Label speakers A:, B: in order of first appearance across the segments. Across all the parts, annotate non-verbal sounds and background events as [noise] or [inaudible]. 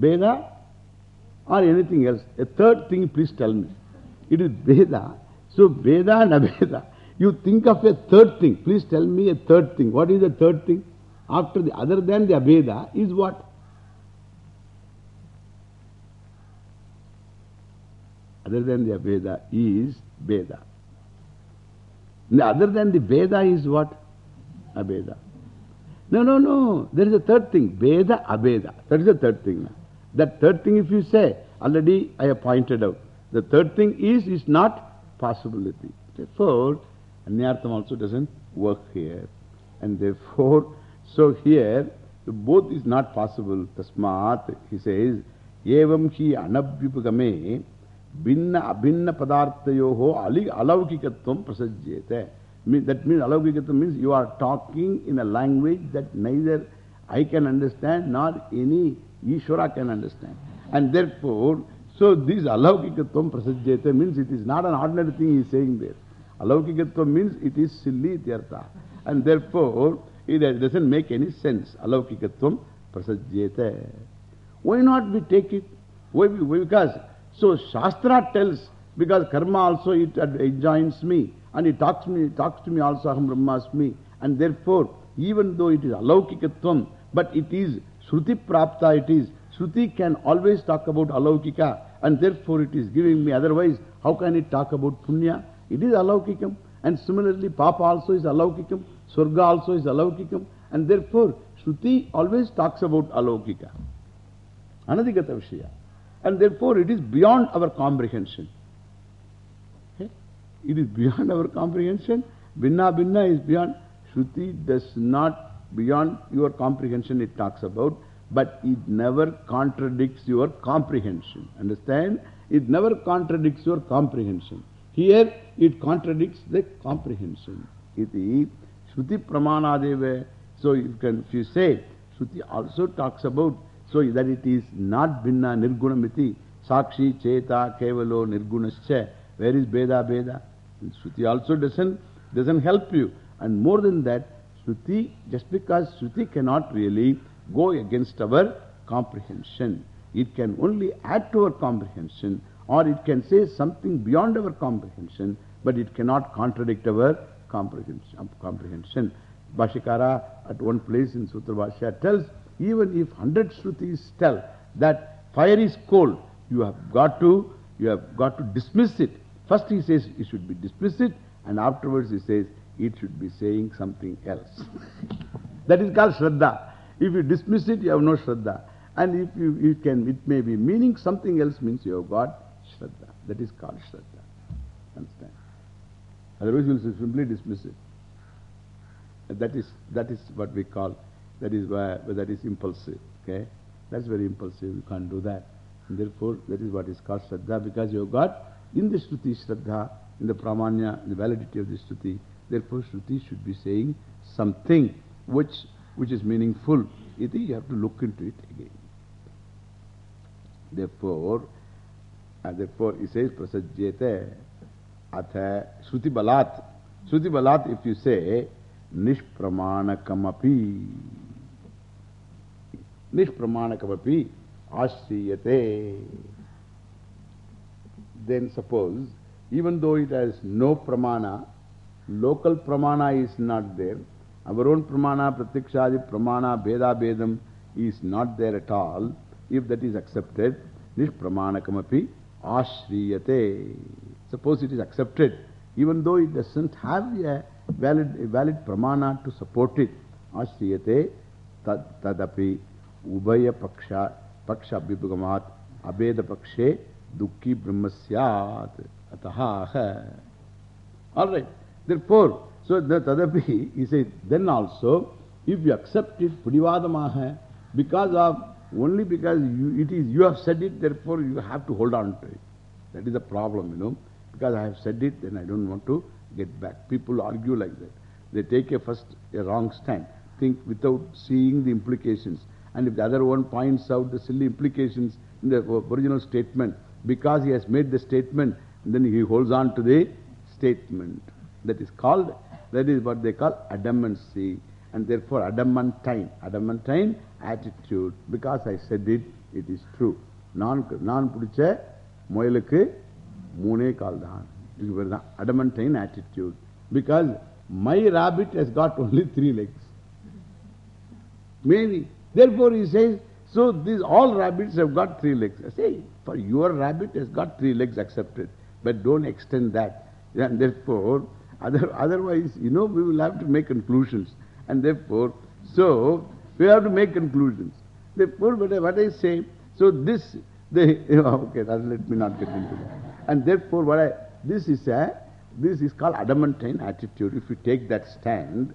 A: Veda or anything else. A third thing, please tell me. It is Veda. So Veda and Aveda. You think of a third thing. Please tell me a third thing. What is the third thing? After the other than the Aveda is what? Other than the Aveda is Veda. Other than the Veda is what? Aveda. No, no, no. There is a third thing. Veda, Aveda. That is the third thing. That third thing, if you say, already I have pointed out. The third thing is, is not possibility. Therefore, Anyartham also doesn't work here. And therefore, [laughs] so here, both is not possible. Tasmat, he says, Evam hi anabhyupagame binna abhinna padarthayoho ali alaukikatvam prasajyete. That means alaukikatvam means you are talking in a language that neither I can understand nor any Ishvara can understand. And therefore, so this alaukikatvam prasajyete means it is not an ordinary thing he is saying there. Alaukikatvam means it is silly tyartha. And therefore, it doesn't make any sense. Alaukikatvam prasajyete. Why not we take it? Why? Because, so Shastra tells, because karma also it, it joins me, and it talks, me, it talks to me also, aham brahmasmi. And therefore, even though it is alaukikatvam, but it is Shruti prapta, it is. Shruti can always talk about alaukika, and therefore it is giving me. Otherwise, how can it talk about punya? It is alaukikam. And similarly, papa also is alaukikam, surga also is alaukikam. And therefore, Shruti always talks about alaukika. Anadhigata Vishaya. And therefore, it is beyond our comprehension. It is beyond our comprehension. Binna Binna is beyond. Shruti does not, beyond your comprehension, it talks about, but it never contradicts your comprehension. Understand? It never contradicts your comprehension. Here, it contradicts the comprehension. Iti Shruti Pramanadeva. So, you can, if you say, Shruti also talks about so that it is not Binna Nirgunamiti, Sakshi, Cheta, Kevalo, Nirgunascha. Where is Beda, Beda? And Shruti also doesn't, doesn't help you. And more than that, Shruti, just because Shruti cannot really go against our comprehension. It can only add to our comprehension or it can say something beyond our comprehension, but it cannot contradict our comprehension. Um, comprehension. Bhashyakara at one place in Sutra Bhashya tells even if hundred Shrutis tell that fire is cold, you have got to, you have got to dismiss it. First he says you should be dismiss it, and afterwards he says it should be saying something else. [laughs] that is called Shraddha. If you dismiss it, you have no Shraddha. And if you, you can, it may be meaning something else means you have got Shraddha. That is called Shraddha. Understand? Otherwise you will simply dismiss it. That is, that is what we call that is why, that is impulsive. Okay? That's very impulsive. You can't do that. Therefore, that is what is called Shraddha because you have got in the Shruti Shraddha, in the Pramanya, the validity of the Shruti. Therefore, Shruti should be saying something which, which is meaningful. Iti, you have to look into it again. Therefore, and therefore, he says Prasajyate Atha Shruti Balat. Shruti Balat, if you say Nishpramanakamapi. Nishpramanakamapi Ashriyate. Then suppose, even though it has no pramana, local pramana is not there. Our own pramana, pratikshadi pramana, beda bedam is not there at all. If that is accepted, nishpramanakamapi ashriyate. Suppose it is accepted, even though it doesn't have a valid, a valid pramana to support it. Ashriyate tad, tadapi ubaya paksha, paksha abhibhagamat abeda pakshe dukki brahmasyat ataha. Alright. Therefore, so the tadapi, he said, then also, if you accept it, pudivadamaha, because of, only because you, it is, you have said it, therefore you have to hold on to it. That is the problem, you know. Because I have said it, then I don't want to get back. People argue like that. They take a first, a wrong stand, think without seeing the implications. And if the other one points out the silly implications in the original statement, because he has made the statement, then he holds on to the statement. That is called, that is what they call adamancy. And therefore adamantine, adamantine attitude. Because I said it, It is true. நான் நான் பிடிச்ச முயலுக்கு மூணே கால் தான் இது பேர் தான் adamantine attitude. Because my rabbit has got only three legs. Maybe. Therefore he says, so these all rabbits have got three legs. I say, for your rabbit has got three legs accepted. But don't extend that. And therefore, other, otherwise, you know, we will have to make conclusions. And therefore, so, we have to make conclusions. Therefore, what I, what I say, so this, the, [laughs] oh, okay, that, let me not get into that. And therefore, what I, this is a, this is called adamantine attitude. If you take that stand,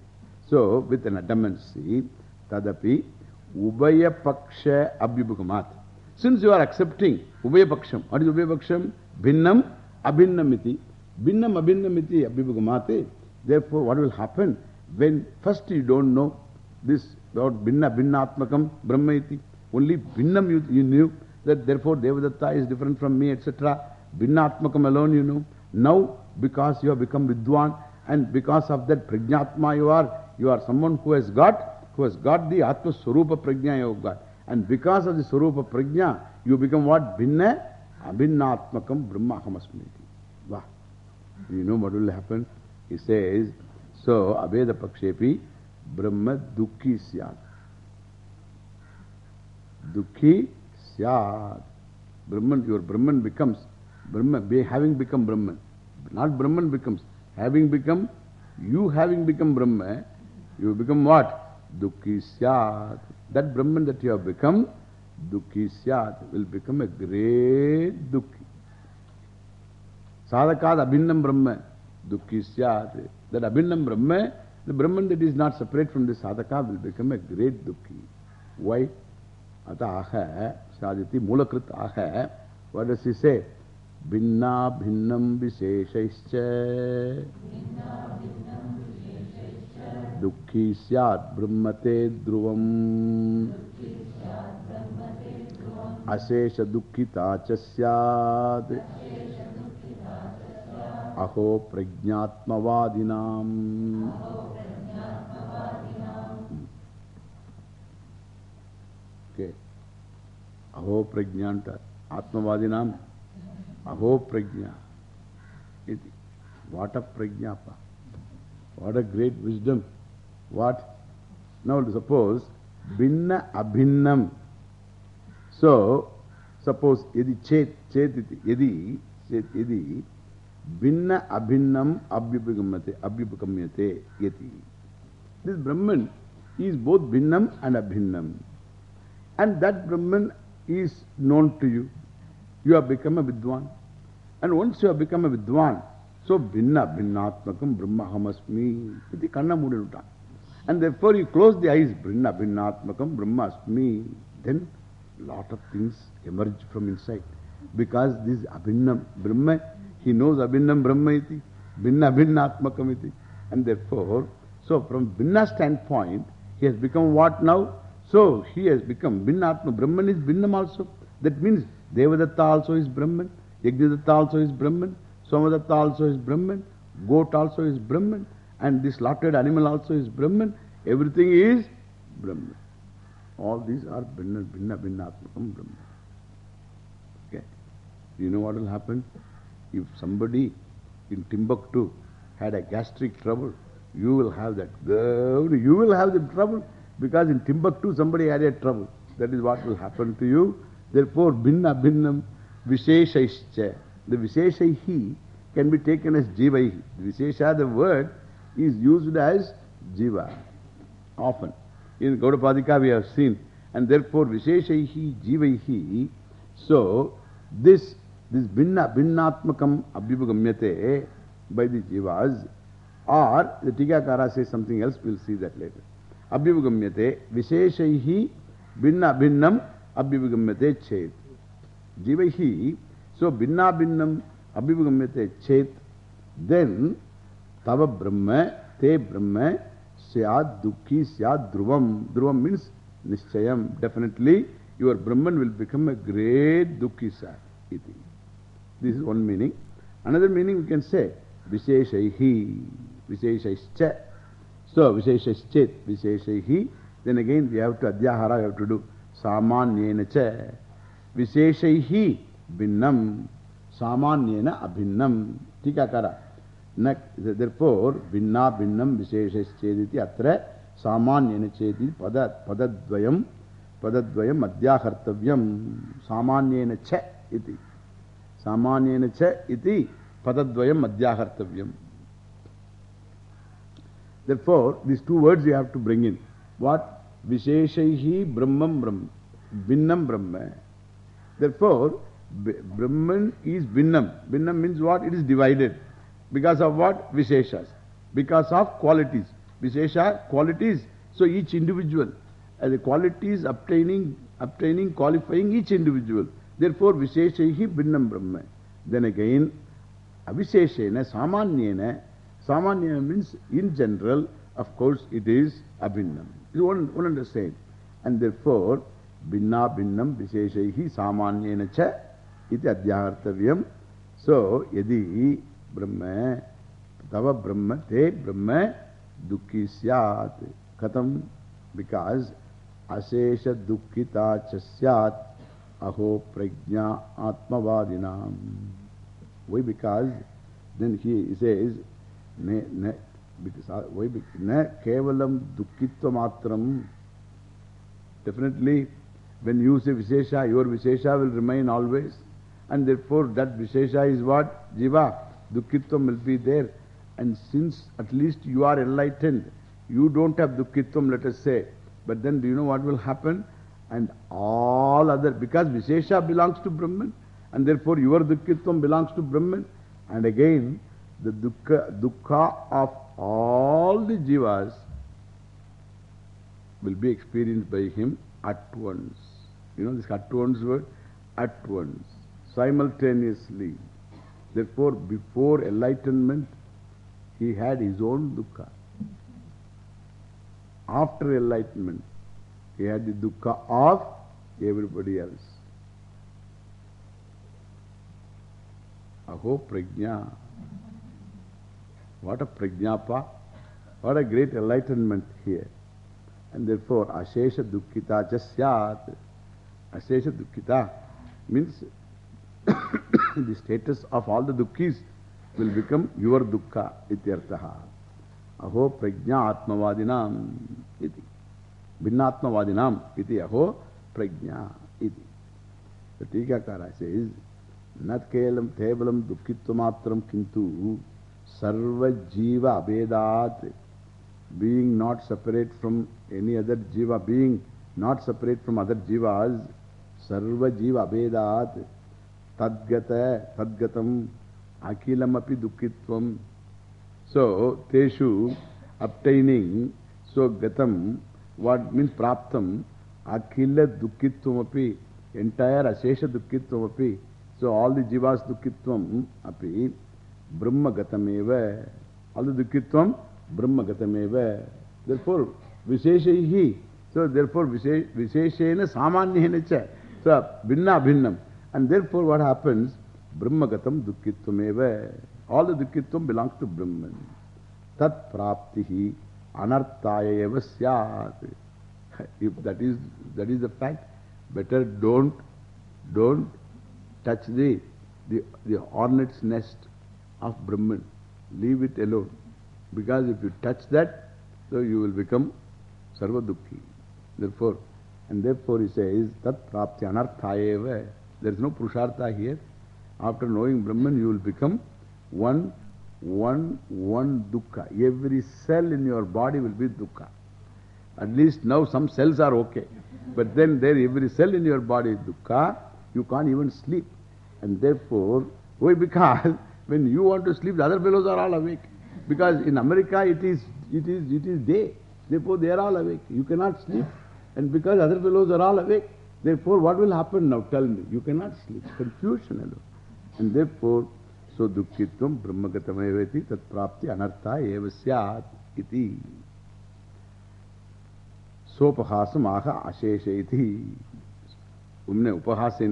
A: so with an adamancy, tadapi, ubaya paksha abhyubukamat. Since you are accepting ubaya paksham, what is ubaya paksham? Bhinnam abhinnamiti. Bhinnam abhinnamiti abhyubukamate. Therefore, what will happen? When first you don't know this about bhinna bhinnatmakam brahmaiti. Only bhinnam you, you knew that therefore Devadatta is different from me, etc. Bhinnatmakam alone you know. Now, because you have become Vidwan and because of that Prajnatma you are, you are someone who has got, who has got the Atma Swarupa Prajna you have got. And because of the Swarupa Prajna, you become what? Bhinna Abhinnatmakam Brahmahamasmiti. You know what will happen? He says, so Abheda Pakshepi Brahma Dukhi Syat. Dukhi Syat. Brahman, your Brahman becomes, Brahman, be, having become Brahman. Not Brahman becomes, having become, you having become Brahma, you become what? Dukhi Syat. That Brahman that you have become, Dukhi Syat, will become a great Dukhi. Dukhi. Why? Ata aha, sadhiti, mulakrit aha. What does he say? Bhinna bhinnam visheshaischa. Dukhi syat brahmate dhruvam. Asesha dukkita cha syat. अहो प्रज्ञात्मवादिनाम अहो प्रज्ञा आत्मवादिनाम प्रज्ञा इति what a prajnapa what a great wisdom what now suppose भिन्न अभिन्न so suppose यदि चेत चेत यदि चेत यदि Binna Abhinnam Abhyupagamyate, Abhyupagamyate Yeti. This Brahman is both Bhinnam and Abhinnam. And that Brahman is known to you. You have become a Vidwan. And once you have become a Vidwan, so Bhinna, Bhinnatmakam Brahmahamasmi. Iti Kanna Mudinuta. And therefore you close the eyes, Bhinna, Bhinnatmakam Brahmasmi. Then lot of things emerge from inside. Because this Abhinnam Brahma, he knows Abhinnam Brahma iti, Bhinna Bhinnatmakam iti. And therefore, so from Bhinna standpoint, he has become what now? So he has become Bhinnatma. Brahman is Bhinnam also. That means Devadatta also is Brahman, Yajnadatta also is Brahman, Somadatta also is Brahman, goat also is Brahman, and this slaughtered animal also is Brahman. Everything is Brahman. All these are Bhinna, Bhinna, Bhinnatmakam Brahman. Okay. You know what will happen? If somebody in Timbuktu had a gastric trouble, you will have that. You will have the trouble because in Timbuktu somebody had a trouble. That is what will happen to you. Therefore, Bhinna, Bhinnam, Visheshaischa. The Visheshaihi can be taken as Jivaihi. Vishesha, the word, is used as Jiva. Often. In Gaudapadika we have seen. And therefore, Visheshaihi, Jivaihi. So, this, this Bhinna, Bhinnatmakam Abhibugamyate by the Jivas, or the Tikakara says something else, we'll see that later. Abhibugamyate, Visheshaihi, Bhinna, Bhinnam, Abhibugamyate Chet. Jivaihi, so Bhinna, Bhinnam, Abhibugamyate Chet, then Tava Brahma, Te Brahma, Syad Dukhi Syad Dhruvam. Dhruvam means Nishchayam. Definitely your Brahman will become a great Dukhi Sad. This is one meaning. Another meaning we can say Visheshaihi, Visheshaischa. So Visheshaschet, Visheshaihi. Then again we have to Adhyahara, we have to do Samanyenacha. Visheshaihi Binnam Samanyena Abhinnam. Tikakara. Therefore, Binna Binnam Visheshesh Chediti Atra Samanyena Chediti Padadvayam Padadvayam Madhyahartavyam Samanyena Cha iti. Iti Padadvayam Madhyahartavyam. Therefore, these two words you have to bring in. What? Visheshaihi Brahmam Brahma. Binnam Brahma. Therefore, Brahman is Binnam. Binnam means what? It is divided. Because of what? Visheshas. Because of qualities. Vishesha, qualities. So each individual. And the qualities obtaining, obtaining, qualifying each individual. Therefore, Visheshaihi Binnam Brahma. Then again, Avisheshena, Samanyena. Samanyena means in general, of course, it is Abhinnam. You won't, won't understand. And therefore, Binna Binnam Visheshaihi Samanyena Cha iti Adhyahartavyam. So, Yadi Brahma, Tava Brahma, Te Brahma Dukhi Syat. Katam? Because Ashesha Dukkita Chasyat Aho Prajna Atmavadinam. Why? Because then he says, ne, ne, because, why? Ne Kevalam Dukkitva Matram. Definitely, when you say Vishesha, your Vishesha will remain always. And therefore, that Vishesha is what? Jiva. Dukkitvam will be there. And since at least you are enlightened, you don't have Dukkitvam, let us say. But then do you know what will happen? And all other, because Vishesha belongs to Brahman, and therefore your Dukkitvam belongs to Brahman. And again, the dukkha, dukkha of all the jivas will be experienced by him at once. You know this at once word? At once. Simultaneously. Therefore, before enlightenment, he had his own dukkha. After enlightenment, he had the dukkha of everybody else. Aho prajna. What a prajnapa. What a great enlightenment here. And therefore, ashesha dukkita jasyat. Ashesha dukkita means the status of all the dukkhis will become your dukkha ityartaha. Aho prajna atmavadinam iti. Bhinnatmavadinam iti aho prajna iti. The Tikakara says, Nat kelam tevalam dukkitvamatram kintu sarva jiva abedat being not separate from any other jiva, being not separate from other jivas, sarva jiva abedat tadgata, tadgatam, akilamapi dukkitvam. So, teshu, obtaining, so gatam, what means praptam, akila dukkitvam api, entire asesha dukkitvam api. So, all the jivas dukkitvam api, brahma gatameva, all the dukkitvam, brahma gatameva. Therefore, visheshaihi, so therefore, visheshena samanyena cha. So, binna bhinnam. And therefore what happens? Brahmagatam dukkitvam All the dukkitvam belongs to Brahman. Tat praptihi anarthaya eva syat. If that is, that is the fact, better don't, don't touch the, the, the hornet's nest of Brahman. Leave it alone. Because if you touch that, so you will become sarva dukkhi. Therefore, and therefore he says, tat prapti anarthaya eva. There is no Purushartha here. After knowing Brahman, you will become one, one, one dukkha. Every cell in your body will be dukkha. At least now some cells are okay. But then there every cell in your body is dukkha. You can't even sleep. And therefore, why? [laughs] Because when you want to sleep, the other fellows are all awake. Because in America it is, it is, it is day. Therefore they are all awake. You cannot sleep. And because other fellows are all awake, Therefore, what will happen now? Tell me. You cannot sleep. Confusion alone. And therefore, सो दुखित्व ब्रह्मगतमेवेति तत्प्राप्ति अनर्था एव स्यात् इति। सोपहासम आह अशेष इति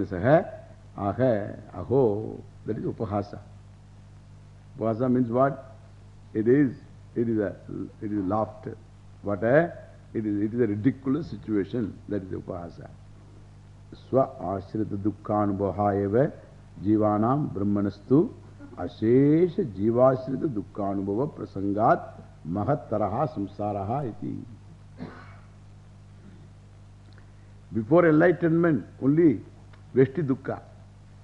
A: सह आह अहो that is उपहास। उपहास mean what it is it is it is laughed what it is it is a situation that is उपहास स्व आश्रित दुखानुभव जीवाणाम ब्रह्मणस्तु अशेष जीवाश्रित दुखानुभव प्रसंगात महत्तर संसार बिफोर एनलाइटनमेंट ओनली वेष्टि दुख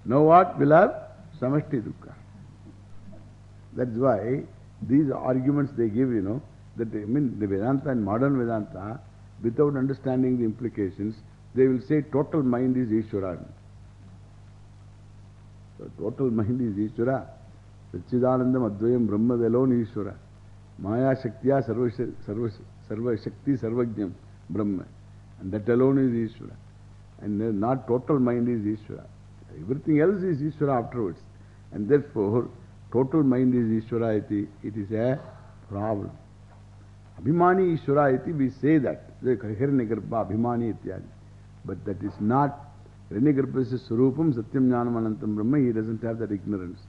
A: no what will have some दुख that why these arguments they give you know that mean the Vedanta and modern Vedanta without understanding the implication they will say total mind is Ishvara total mind is Ishvara Total mind is Ishvara. Everything else is Ishvara afterwards. And therefore, total mind is Ishvara iti. It is a problem. Abhimani Ishvara iti, we say that. Hiranyagarbha Abhimani ityadi. But that is not. Hiranyagarbha is Surupam Satyam Jnanam Anantam Brahma. He doesn't have that ignorance.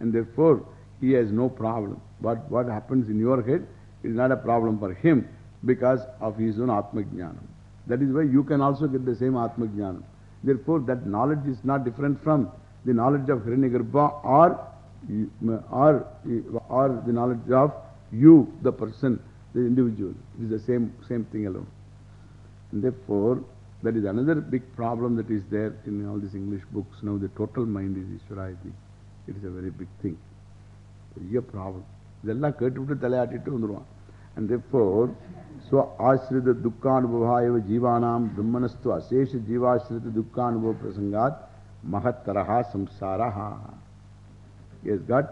A: And therefore, he has no problem. But what happens in your head is not a problem for him because of his own Atma Jnanam. That is why you can also get the same Atma Jnanam. Therefore, that knowledge is not different from the knowledge of Hiranyagarbha or, or, or the knowledge of you, the person, the individual. It is the same, same thing alone. And therefore, that is another big problem that is there in all these English books. Now, the total mind is Ishwarayati. It is a very big thing. பெரிய problem இதெல்லாம் கேட்டுவிட்டு தலையாட்டிட்டு வந்துடுவான் and therefore ஸ்வ ஆசிரித துக்கானுபவாயவ ஜீவானாம் பிரம்மணஸ்து அசேஷ ஜீவாசிரித துக்கானுபவ பிரசங்காத் மகத்தரஹா சம்சாரஹா has got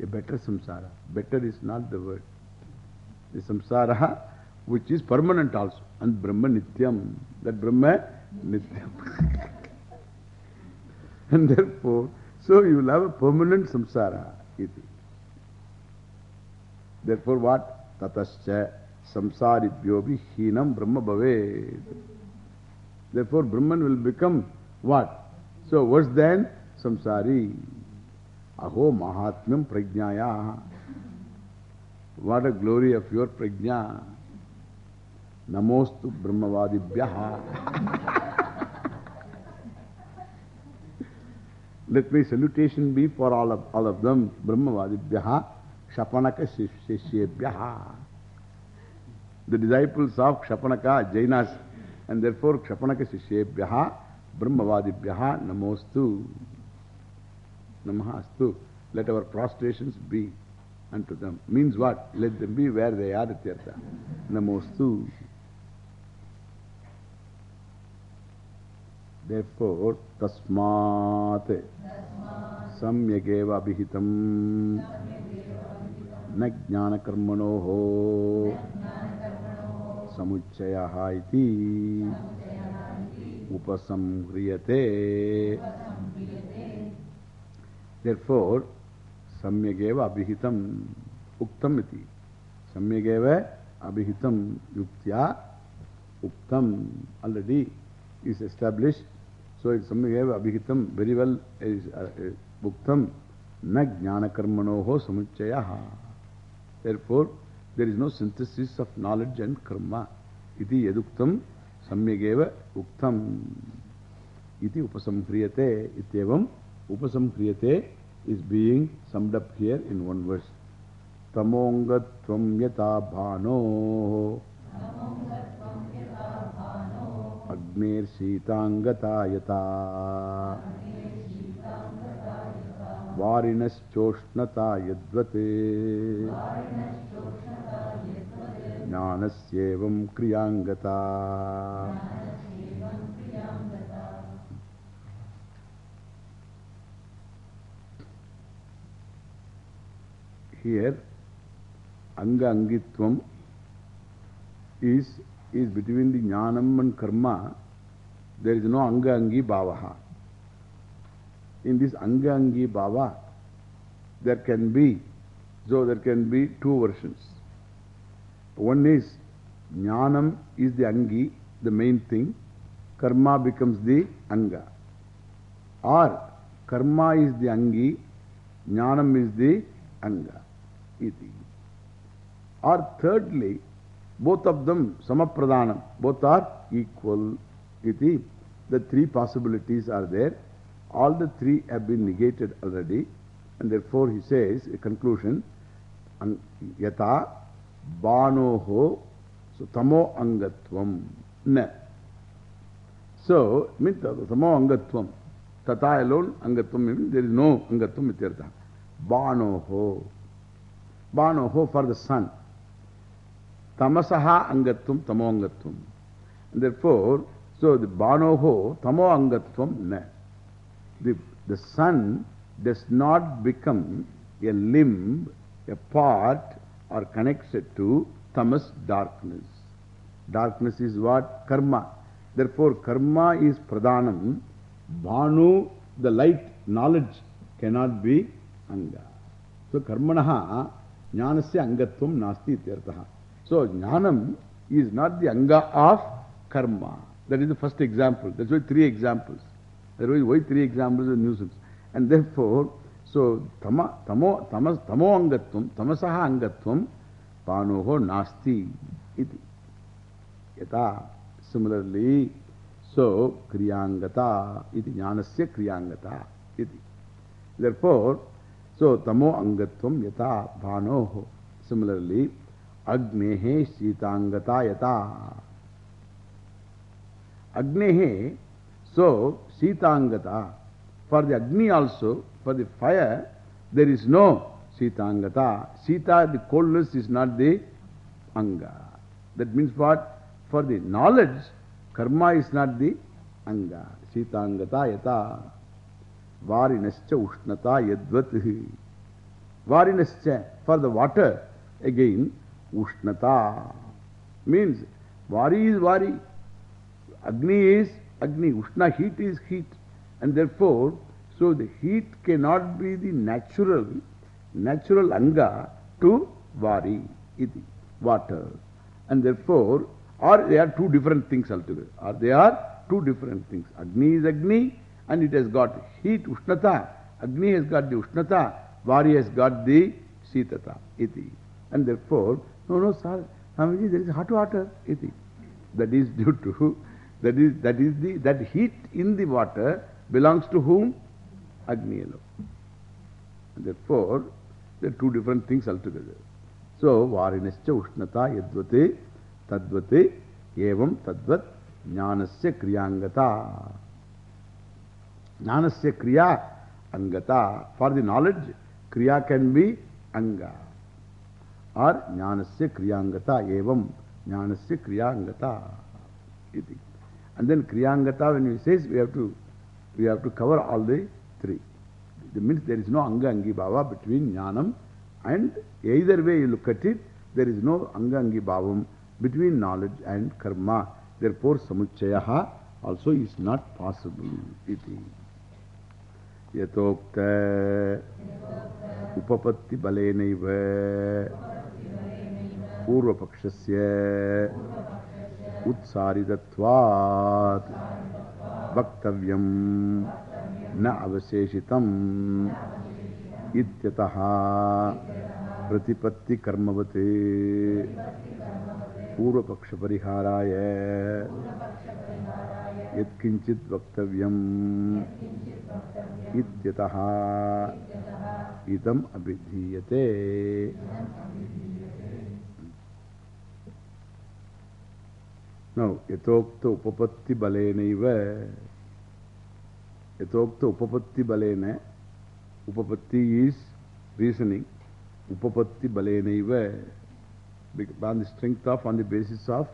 A: a better samsara. Better is not the word. The samsara which is permanent also. And Brahma Nityam. That Brahma Nityam. and therefore, so you will have a permanent samsara. Iti. Therefore what? Tatascha samsaribhyobi hinam brahma bhaved. Therefore Brahman will become what? So worse than samsari. Aho mahatmyam prajnaya. What a glory of your prajna. Namostu brahmavadibhyaha. Let my salutation be for all of, all of them. Brahmavadibhyaha. Kshapanaka Shishyebhyaha. The disciples of Kshapanaka, Jainas, and therefore Kshapanaka Shishyebhyaha, Brahmavadibhyaha, Namostu. Namahastu. Let our prostrations be unto them. Means what? Let them be where they are, Ityartha. Namostu. Therefore, Tasmat Samyageva Abhihitam na न ज्ञानकर्मणोः समुच्चयः इति उपसंह्रियते Therefore, samyageva abhihitam uktam iti. Samyageva abhihitam yuktya uktam already is established. So, it's samyageva abhihitam very well is uh, uh, uktam na jnana karmanoho samuchayaha. Therefore, there is no synthesis of knowledge and karma. Iti yaduktam samyageva uktam. Iti upasamhriyate. Ityevam upasamhriyate is being summed up here in one verse. Tamongatvam yata bhano Agner shitangata अग्नेर्शीताङ्गतायता। वारिणश्चोष्णता यद्वते ज्ञानस्येवं क्रियाङ्गता। Here अङ्गाङ्गित्वम् is is between the Jnanam and Karma. There is no Anga Angi Bhavaha. In this Anga Angi Bhava, there can be, so there can be two versions. One is Jnanam is the Angi, the main thing. Karma becomes the Anga. Or Karma is the Angi, Jnanam is the Anga. Or thirdly, both of them samapradhanam, both are equal. Iti. the three possibilities are there. All the three have been negated already. And therefore he says, a conclusion, Yata Banoho so Tamo Angatvam Na. So, means Tamo Angatvam. Tata alone, Angatvam means there is no Angatvam Mityartha. Banoho. Banoho for the sun. Tamasaha Angatvam, tamoangatvam. And therefore, so the Banoho, Tamo Na. The, the sun does not become a limb, a part or connected to tamas darkness. Darkness is what? Karma. Therefore, karma is pradhanam. Bhanu, the light, knowledge cannot be anga. So, karmanaha jnanasya angatvam nasti ityartaha. So, jnanam is not the anga of karma. That is the first example. That's why three examples. Otherwise, why three examples of nuisance? And therefore, so tama, tamo, tamas, tamo angatvam, tamasaha angatvam, panoho nasti iti. Yata. Similarly, so kriyangata iti jnanasya kriyangata iti. Therefore, so tamo angatvam yata bhanoho. Similarly, अग्ने शीतांगता यता अग्ने so सीतांगता for the अग्नि also for the fire there is no सीतांगता Sita the coldness is not the अंग that means what for the knowledge karma is not the अंग सीतांगता यता वारिनश्च उष्णता यद्वत्। वारिनश्च for the water again ushnata. Means, Vari is Vari. Agni is Agni. Ushna, heat is heat. And therefore, so the heat cannot be the natural, natural anga to vari, iti, water. And therefore, or they are two different things altogether. Or they are two different things. Agni is Agni and it has got heat, Ushnata. Agni has got the Ushnata, Vari has got the Sitata, iti. And therefore, no, no, sir, Swamiji, there is hot water, iti. That is due to, that is, that is the, that heat in the water belongs to whom? Agni alone. Therefore, there are two different things altogether. So, Varinascha Ushnata Yadvate Tadvate Evam Tadvat Jnanasya Kriyangata. Jnanasya Kriya Angata. For the knowledge, Kriya can be Anga. Or Jnanasya Kriyangata Evam Jnanasya Kriyangata. Iti. And then Kriyangata, when he says, we have to we have to cover all the three. It means there is no Anga Angi Bhava between Jnanam and either way you look at it, there is no Anga Angi Bhavam between knowledge and karma. Therefore, Samuchayaha also is not possible. Iti. Yatokta Upapatti Balenaiva पूर्वपक्ष उत्सारितत्वात् वक्तव्यं न अवशेषितम् इत्यतः प्रतिपत्तिकर्मवत् पूर्वपक्षपरिहाराय यत्किञ्चित् वक्तव्यम् इत्यतः इदम् अभिधीयते। Now, yatokta upapatti balenaiva. Yatokta upapatti balena. Upapatti is reasoning. Upapatti balenaiva. On the strength of, on the basis of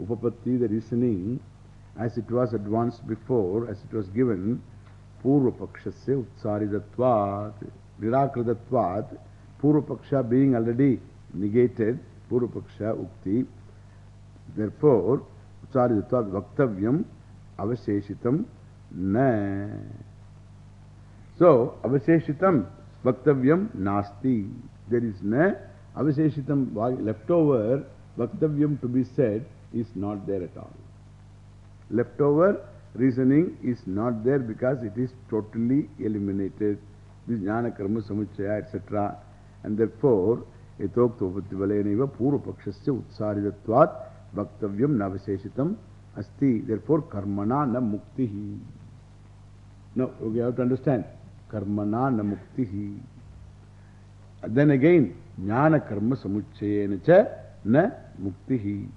A: upapatti, the reasoning, as it was advanced before, as it was given, Purvapakshasya utsaridatvat, Nirakridatvat, Purvapaksha being already negated, Purvapaksha ukti. Therefore, Utsaridatvat Vaktavyam Avasheshitam Na. So, Avasheshitam Vaktavyam Nasti. There is Na. Avasheshitam leftover Vaktavyam to be said is not there at all. Leftover reasoning is not there because it is totally eliminated. This Jnana Karma Samuchaya, etc. And therefore, Etokta Upattivalenaiva Purva Pakshasya Utsaridatvat Bhaktavyam Navaseshitam asti. Therefore, karmana na muktihi. Now, we have to understand. Karmana na muktihi. Then again, jnana karma samuchayena cha na muktihi.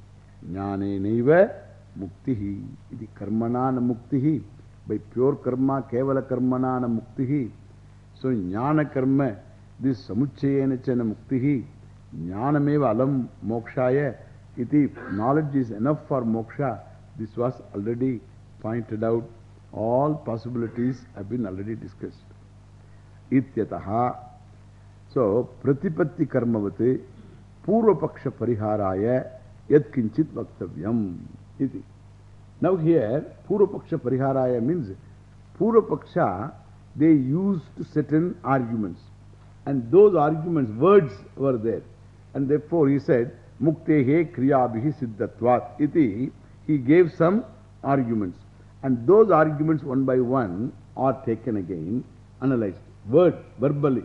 A: Jnane naiva muktihi. Iti karmana na muktihi. By pure karma, kevala karmana na muktihi. So, jnana karma, this samuchayena cha na muktihi. Jnanameva alam mokshaya. Iti knowledge is enough for moksha. This was already pointed out. All possibilities have been already discussed. Ityataha. So, pratipatti karmavati purvapaksha pariharaya yat kinchit vaktavyam. Iti. Now here, purvapaksha pariharaya means purvapaksha, they used certain arguments. And those arguments, words were there. And therefore he said, Muktehe kriyabihi siddhatvat iti. He gave some arguments. And those arguments one by one are taken again, analyzed. Word, verbally.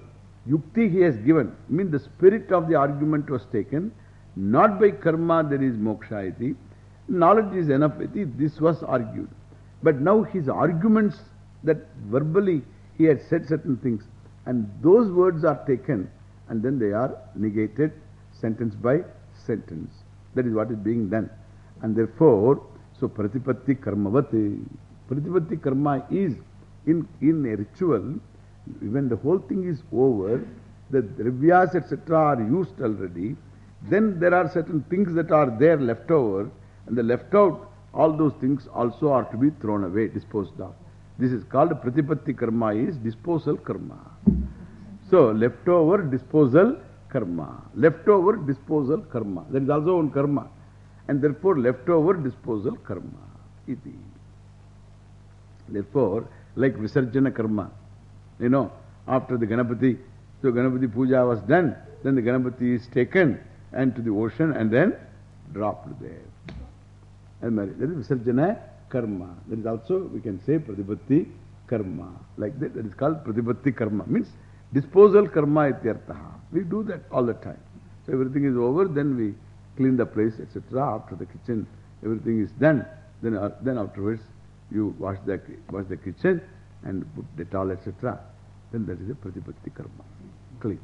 A: Yukti he has given. I mean the spirit of the argument was taken. Not by karma there is moksha iti. Knowledge is enough iti. This was argued. But now his arguments that verbally he had said certain things. And those words are taken and then they are negated sentence by sentence. That is what is being done. And therefore, so pratipatti karmavati. Pratipatti karma is in, in a ritual, when the whole thing is over, the dravyas etc. are used already, then there are certain things that are there left over, and the left out, all those things also are to be thrown away, disposed of. This is called pratipatti karma, is disposal karma. So, leftover disposal karma. Leftover disposal karma. That is also one karma. And therefore, leftover disposal karma. Iti. Therefore, like Visarjana karma. You know, after the Ganapati, so Ganapati puja was done, then the Ganapati is taken and to the ocean and then dropped there. And that is Visarjana karma. That is also, we can say, Pratipatti karma. Like that, that is called Pratipatti karma. Means disposal karma ityartaha. We do that all the time. So everything is over, then we clean the place, etc. After the kitchen, everything is done. Then, uh, then afterwards, you wash the, wash the kitchen and put the towel, etc. Then that is a pratipatti karma. Clean.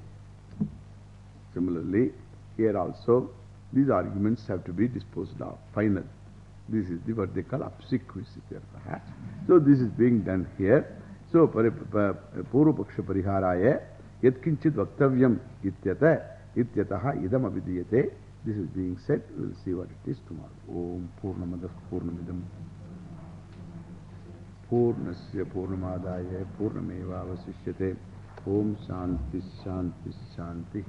A: Similarly, here also, these arguments have to be disposed of. Final. This is the, what they call obsequies. So this is being done here. So, Purvapaksha Pariharaya Kinchit Vaktavyam Ityata Ityataha Idam Abhidiyate. This is being said. We will see what it is tomorrow. Om Purnamadah Purnamidam Purnasya Purnamadaya Purnameva Vasishyate Om Shanti Shanti Shanti